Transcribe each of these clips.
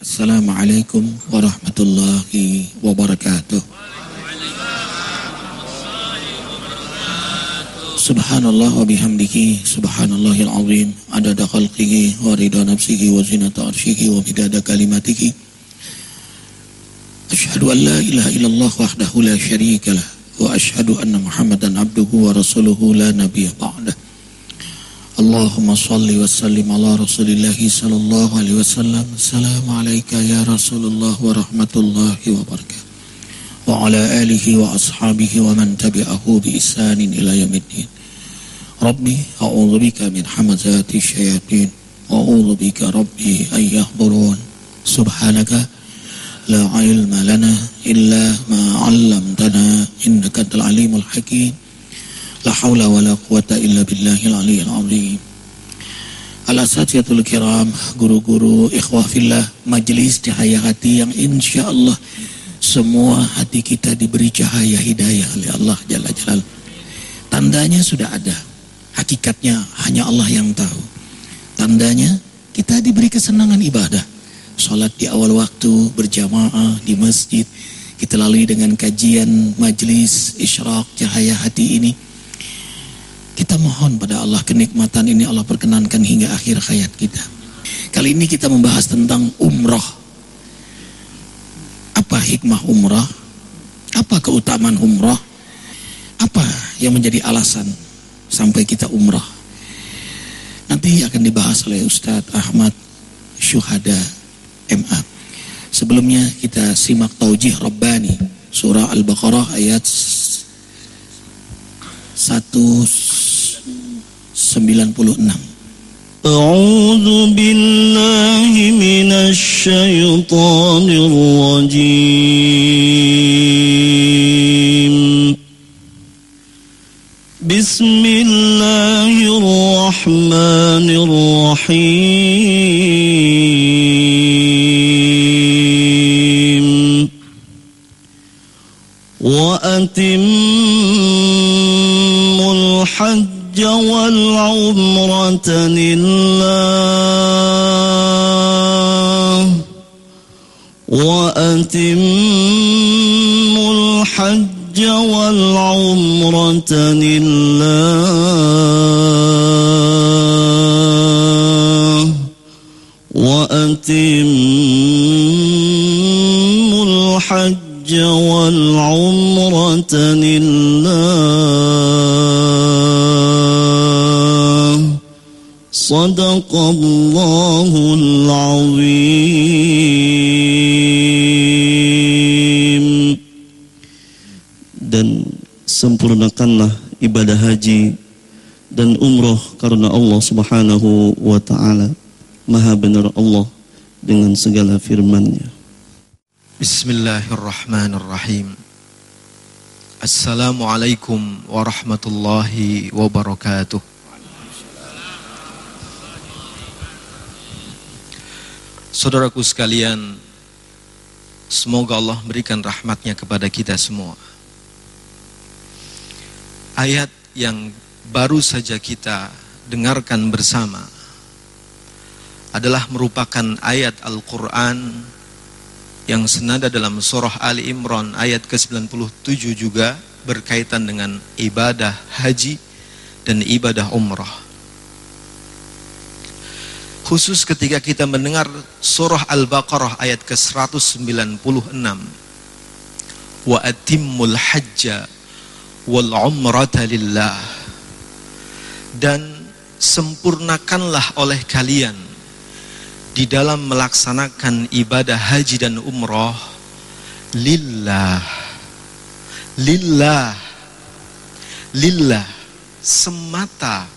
Assalamualaikum warahmatullahi wabarakatuh. Subhanallah wa bihamdihi subhanallahil azim adada khalqihi wa rida nafsihi wa zinata arshihi wa bidada kalimatihi Ashhadu an la ilaha illallah wahdahu la syarika lah wa ashhadu anna muhammadan abduhu wa rasuluhu la nabiyya ba'dah Allahumma salli wa sallim ala rasulillahi sallallahu alaihi wasallam Assalamu alayka ya rasulullah wa rahmatullahi wa barakatuh وعلى آله وأصحابه ومن تبعه بإحسان إلى يوم الدين. ربي أعوذ بك من حمزات الشياطين. وأعوذ بك ربي أن يحضرون. سبحانك لا علم لنا إلا ما علمتنا إنك أنت العليم الحكيم. La haula wa la quwata illa billahil aliyyil. Al-Asatiyatul Kiram, guru-guru ikhwah fillah, majelis cahaya hati yang insya Allah semua hati kita diberi cahaya hidayah oleh Allah Jalla Jalal. Tandanya sudah ada, hakikatnya hanya Allah yang tahu. Tandanya kita diberi kesenangan ibadah. Sholat di awal waktu, berjamaah di masjid, kita lalui dengan kajian majelis isyrak cahaya hati ini kita mohon pada Allah kenikmatan ini Allah perkenankan hingga akhir hayat kita. Kali ini kita membahas tentang umroh. Apa hikmah umroh? Apa keutamaan umroh? Apa yang menjadi alasan sampai kita umroh? Nanti akan dibahas oleh Ustadz Ahmad Syuhada MA. Sebelumnya kita simak taujih Rabbani surah Al-Baqarah ayat 196. أعوذ بالله من الشيطان الرجيم بسم الله الرحمن الرحيم وأتم الحج والعمرة لله وأتم الحج والعمرة لله وأتم الحج والعمرة لله. صدق الله العظيم dan sempurnakanlah ibadah haji dan umroh karena Allah subhanahu wa ta'ala maha benar Allah dengan segala firman-Nya Bismillahirrahmanirrahim. Assalamualaikum warahmatullahi wabarakatuh. Saudaraku sekalian, semoga Allah berikan rahmatnya kepada kita semua. Ayat yang baru saja kita dengarkan bersama adalah merupakan ayat Al-Quran yang senada dalam surah Ali Imran ayat ke-97 juga berkaitan dengan ibadah haji dan ibadah umrah. Khusus ketika kita mendengar surah Al-Baqarah ayat ke-196. Wa atimmul hajja wal umrata lillah. Dan sempurnakanlah oleh kalian di dalam melaksanakan ibadah haji dan umroh lillah. Lillah. Lillah. Semata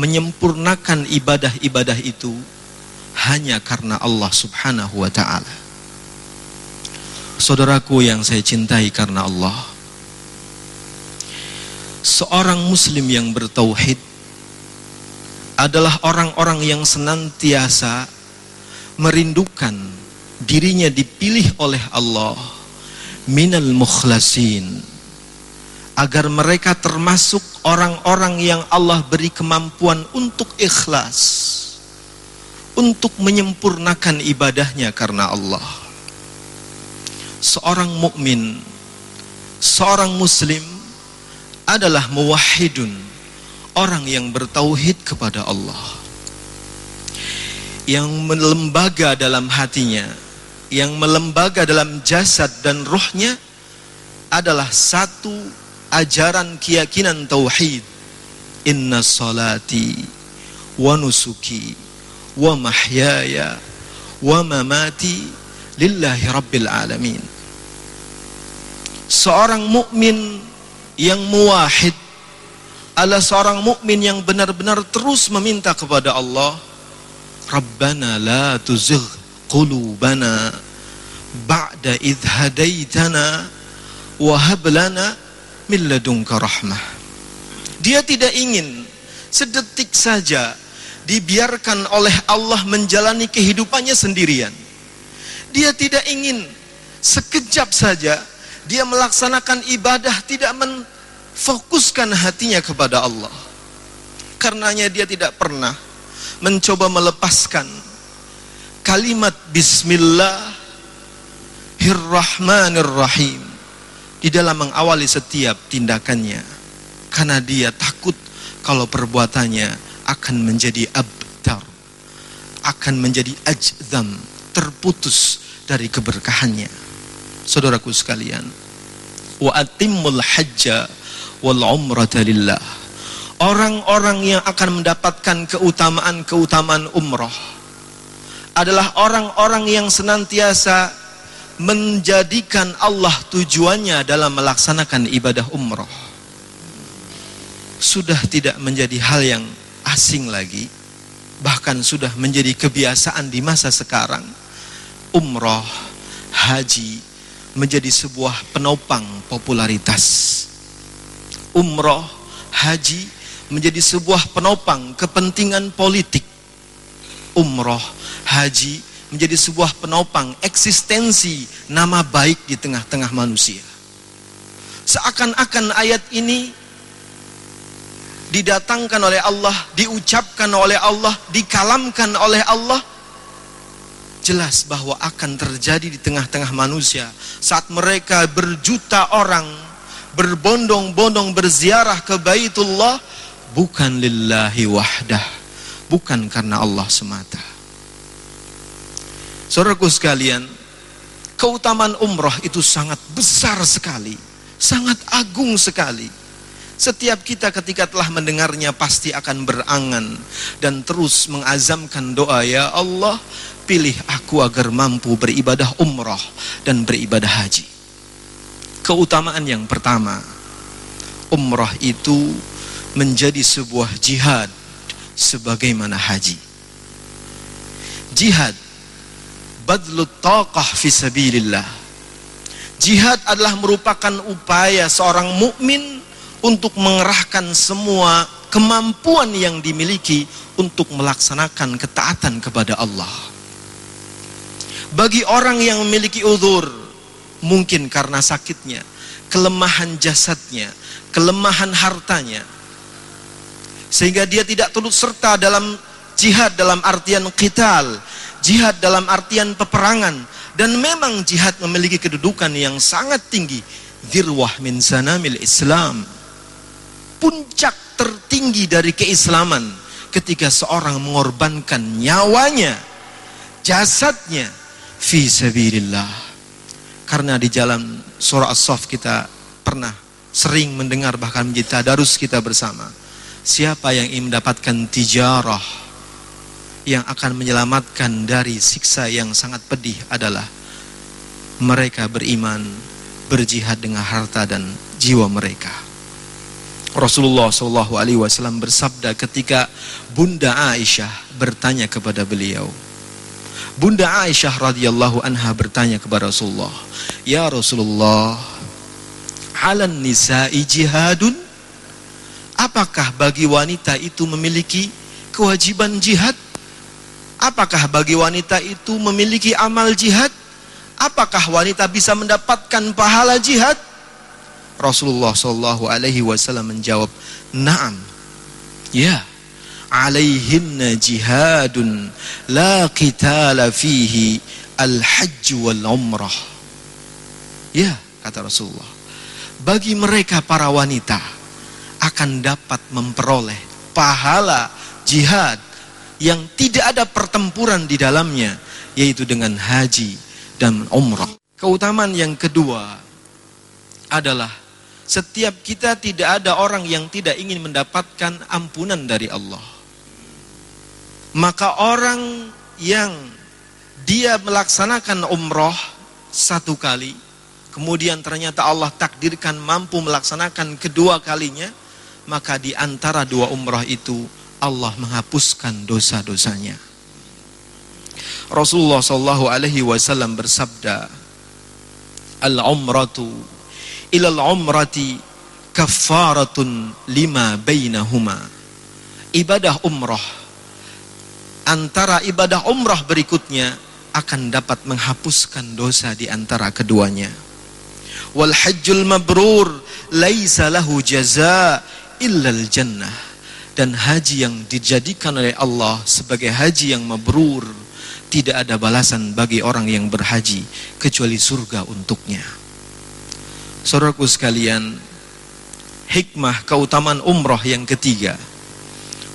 menyempurnakan ibadah-ibadah itu hanya karena Allah subhanahu wa ta'ala. Saudaraku yang saya cintai karena Allah seorang muslim yang bertauhid adalah orang-orang yang senantiasa merindukan dirinya dipilih oleh Allah minal mukhlasin agar mereka termasuk orang-orang yang Allah beri kemampuan untuk ikhlas untuk menyempurnakan ibadahnya karena Allah. Seorang mukmin, seorang muslim adalah muwahhidun, orang yang bertauhid kepada Allah. Yang melembaga dalam hatinya, yang melembaga dalam jasad dan rohnya adalah satu ajaran keyakinan tauhid. Inna salati wa nusuki wa mahyaya wa mamati lillahi rabbil alamin. Seorang mukmin yang muwahid adalah seorang mukmin yang benar-benar terus meminta kepada Allah, Rabbana la tuzigh qulubana ba'da idh hadaitana wa hab lana min ladunka rahmah. Dia tidak ingin sedetik saja dibiarkan oleh Allah menjalani kehidupannya sendirian. Dia tidak ingin sekejap saja dia melaksanakan ibadah tidak memfokuskan hatinya kepada Allah. Karenanya dia tidak pernah mencoba melepaskan kalimat Bismillahirrahmanirrahim di dalam mengawali setiap tindakannya karena dia takut kalau perbuatannya akan menjadi abtar akan menjadi ajdam terputus dari keberkahannya. Saudaraku sekalian wa atimmul hajja wal umrata lillah. Orang-orang yang akan mendapatkan keutamaan-keutamaan umrah adalah orang-orang yang senantiasa menjadikan Allah tujuannya dalam melaksanakan ibadah umrah. Sudah tidak menjadi hal yang asing lagi bahkan sudah menjadi kebiasaan di masa sekarang umrah haji menjadi sebuah penopang popularitas. Umroh, haji menjadi sebuah penopang kepentingan politik. Umroh, haji menjadi sebuah penopang eksistensi nama baik di tengah-tengah manusia. Seakan-akan ayat ini didatangkan oleh Allah, diucapkan oleh Allah, dikalamkan oleh Allah jelas bahwa akan terjadi di tengah-tengah manusia. Saat mereka berjuta orang berbondong-bondong berziarah ke Baitullah bukan lillahi wahdah bukan karena Allah semata. Saudaraku sekalian keutamaan umroh itu sangat besar sekali sangat agung sekali setiap kita ketika telah mendengarnya pasti akan berangan dan terus mengazamkan doa ya Allah pilih aku agar mampu beribadah umrah dan beribadah haji. Keutamaan yang pertama, umrah itu menjadi sebuah jihad sebagaimana haji. Jihad badlut taqah fi sabilillah. Jihad adalah merupakan upaya seorang mukmin untuk mengerahkan semua kemampuan yang dimiliki untuk melaksanakan ketaatan kepada Allah. Bagi orang yang memiliki uzur, mungkin karena sakitnya, kelemahan jasadnya, kelemahan hartanya, sehingga dia tidak turut serta dalam jihad dalam artian qital, jihad dalam artian peperangan, dan memang jihad memiliki kedudukan yang sangat tinggi, dirwah min sanamil Islam, puncak tertinggi dari keislaman ketika seorang mengorbankan nyawanya, jasadnya, fi sabilillah. Karena di jalan surah As-Saff kita pernah sering mendengar bahkan menjadi tadarus kita bersama. Siapa yang ingin mendapatkan tijarah yang akan menyelamatkan dari siksa yang sangat pedih adalah mereka beriman, berjihad dengan harta dan jiwa mereka. Rasulullah Shallallahu Alaihi Wasallam bersabda ketika Bunda Aisyah bertanya kepada beliau, Bunda Aisyah radhiyallahu anha bertanya kepada Rasulullah, "Ya Rasulullah, halan nisa'i jihadun?" Apakah bagi wanita itu memiliki kewajiban jihad? Apakah bagi wanita itu memiliki amal jihad? Apakah wanita bisa mendapatkan pahala jihad? Rasulullah Shallallahu Alaihi Wasallam menjawab, Naam, ya, alaihinna jihadun la qitala fihi al-hajj wal umrah. Ya, kata Rasulullah. Bagi mereka para wanita akan dapat memperoleh pahala jihad yang tidak ada pertempuran di dalamnya yaitu dengan haji dan umrah. Keutamaan yang kedua adalah setiap kita tidak ada orang yang tidak ingin mendapatkan ampunan dari Allah. Maka orang yang dia melaksanakan umroh satu kali, kemudian ternyata Allah takdirkan mampu melaksanakan kedua kalinya, maka di antara dua umroh itu Allah menghapuskan dosa-dosanya. Rasulullah Shallallahu Alaihi Wasallam bersabda, al umratu ilal umrati kafaratun lima bainahuma. Ibadah umrah antara ibadah umrah berikutnya akan dapat menghapuskan dosa di antara keduanya. Wal hajjul mabrur laisa lahu jaza illal jannah. Dan haji yang dijadikan oleh Allah sebagai haji yang mabrur tidak ada balasan bagi orang yang berhaji kecuali surga untuknya. Saudaraku sekalian, hikmah keutamaan umrah yang ketiga.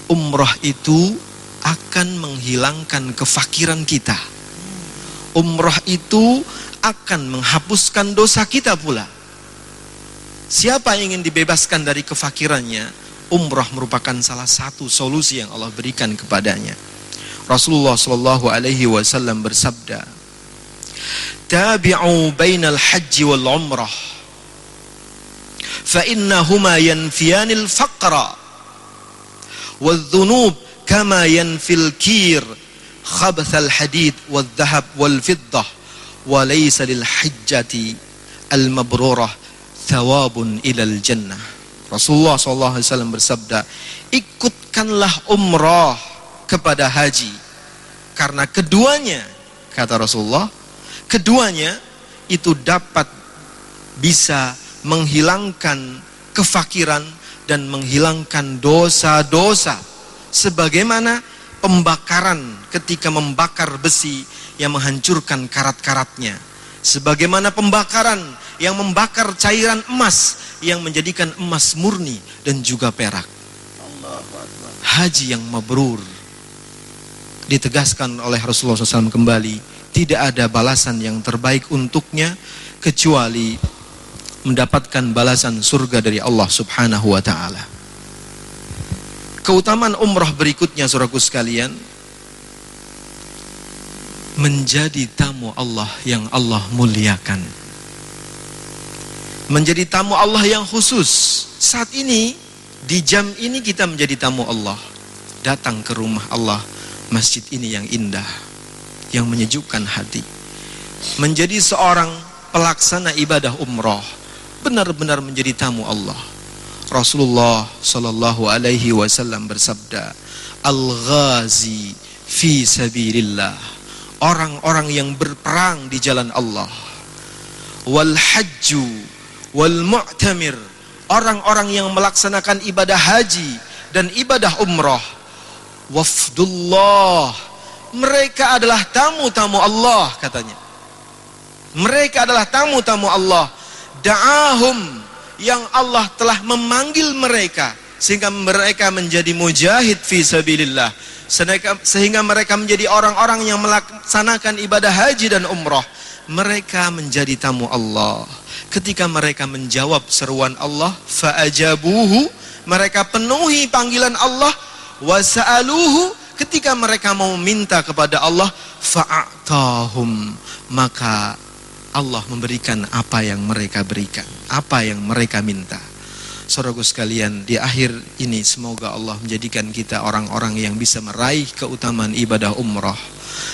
Umrah itu akan menghilangkan kefakiran kita umrah itu akan menghapuskan dosa kita pula. Siapa yang ingin dibebaskan dari kefakirannya, umrah merupakan salah satu solusi yang Allah berikan kepadanya. Rasulullah Shallallahu Alaihi Wasallam bersabda, "Tabi'u bainal haji wal umrah, fa innahuma yanfiyanil faqra wal dhunub kama yanfil kir khabath al-hadid wal dhahab wal fiddah wa lil al mabrurah Rasulullah SAW bersabda ikutkanlah umrah kepada haji. Karena keduanya kata Rasulullah keduanya itu dapat bisa menghilangkan kefakiran dan menghilangkan dosa-dosa sebagaimana pembakaran ketika membakar besi yang menghancurkan karat-karatnya. Sebagaimana pembakaran yang membakar cairan emas yang menjadikan emas murni dan juga perak. Haji yang mabrur ditegaskan oleh Rasulullah SAW kembali tidak ada balasan yang terbaik untuknya kecuali mendapatkan balasan surga dari Allah Subhanahu wa taala. Keutamaan umrah berikutnya suraku sekalian menjadi tamu Allah yang Allah muliakan. Menjadi tamu Allah yang khusus. Saat ini di jam ini kita menjadi tamu Allah. Datang ke rumah Allah, masjid ini yang indah, yang menyejukkan hati. Menjadi seorang pelaksana ibadah umrah, benar-benar menjadi tamu Allah Rasulullah Shallallahu Alaihi Wasallam bersabda, Al-Ghazi fi sabilillah. Orang-orang yang berperang di jalan Allah. Wal hajju wal mu'tamir. Orang-orang yang melaksanakan ibadah haji dan ibadah umrah. Wafdullah. Mereka adalah tamu-tamu Allah katanya. Mereka adalah tamu-tamu Allah. Da'ahum yang Allah telah memanggil mereka sehingga mereka menjadi mujahid fi sabilillah. Sehingga mereka menjadi orang-orang yang melaksanakan ibadah haji dan umrah. Mereka menjadi tamu Allah. Ketika mereka menjawab seruan Allah fa'ajabuhu mereka penuhi panggilan Allah. Wasa'aluhu ketika mereka mau minta kepada Allah fa'atahum maka Allah memberikan apa yang mereka berikan, apa yang mereka minta. Saudaraku sekalian, di akhir ini semoga Allah menjadikan kita orang-orang yang bisa meraih keutamaan ibadah umrah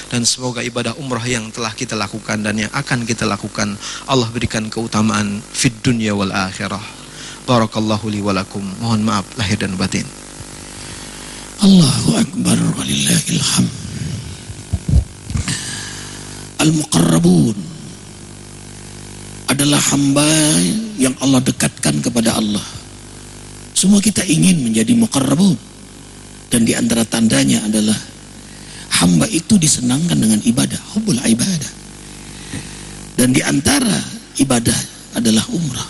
dan semoga ibadah umrah yang telah kita lakukan dan yang akan kita lakukan Allah berikan keutamaan fid dunya wal akhirah. Barakallahu li walakum. Mohon maaf lahir dan batin. Allahu akbar walillahil hamd. Al-muqarrabun adalah hamba yang Allah dekatkan kepada Allah. Semua kita ingin menjadi muqarrabun. Dan di antara tandanya adalah hamba itu disenangkan dengan ibadah, hubul ibadah. Dan di antara ibadah adalah umrah.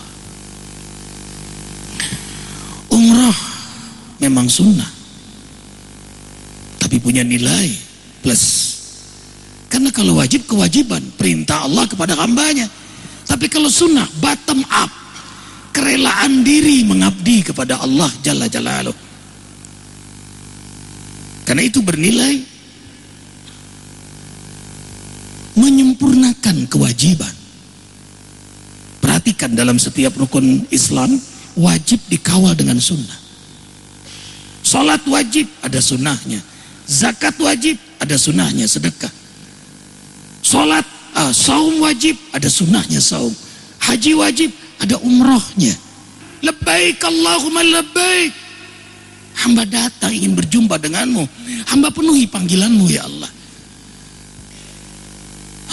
Umrah memang sunnah. Tapi punya nilai plus. Karena kalau wajib kewajiban, perintah Allah kepada hambanya. Tapi kalau sunnah, bottom up. Kerelaan diri mengabdi kepada Allah Jalla Jalaluh. Karena itu bernilai menyempurnakan kewajiban. Perhatikan dalam setiap rukun Islam wajib dikawal dengan sunnah. Salat wajib ada sunnahnya. Zakat wajib ada sunnahnya sedekah. Salat, uh, saum wajib ada sunnahnya saum. Haji wajib ada umrohnya. Lebaik Allahumma lebaik. Hamba datang ingin berjumpa denganmu. Hamba penuhi panggilanmu ya Allah.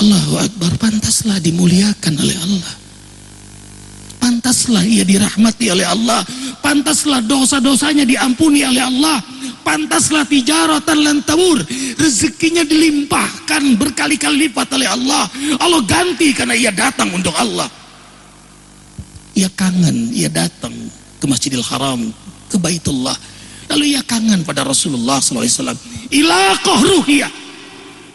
Allahu Akbar pantaslah dimuliakan oleh Allah. Pantaslah ia dirahmati oleh Allah. Pantaslah dosa-dosanya diampuni oleh Allah. Pantaslah tijaratan lan tabur. Rezekinya dilimpahkan berkali-kali lipat oleh Allah. Allah ganti karena ia datang untuk Allah. Ia kangen, ia datang ke Masjidil Haram, ke Baitullah. Lalu ia kangen pada Rasulullah SAW. Ilaqah ruhiyah.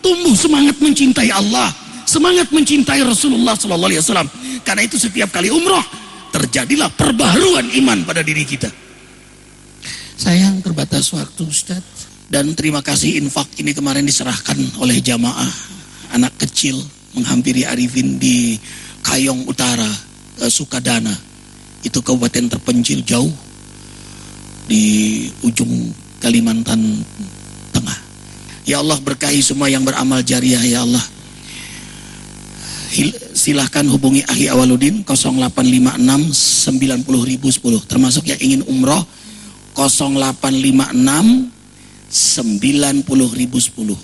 Tumbuh semangat mencintai Allah. Semangat mencintai Rasulullah SAW. Karena itu setiap kali umroh terjadilah perbaharuan iman pada diri kita. Sayang terbatas waktu Ustaz. Dan terima kasih infak ini kemarin diserahkan oleh jamaah anak kecil menghampiri Arifin di Kayong Utara, Sukadana. Itu kabupaten terpencil jauh di ujung Kalimantan Tengah. Ya Allah berkahi semua yang beramal jariah ya Allah. Silahkan hubungi Ahli Awaludin 0856 90010 termasuk yang ingin umroh 0856 90010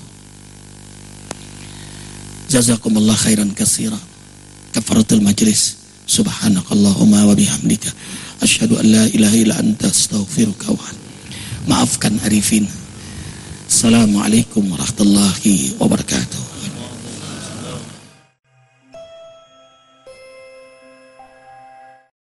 Jazakumullah khairan kasira Kafaratul majlis. Subhanakallahumma wa bihamdika. Asyhadu an la ilaha illa anta astaghfiruka wa Maafkan Arifin. Assalamualaikum warahmatullahi wabarakatuh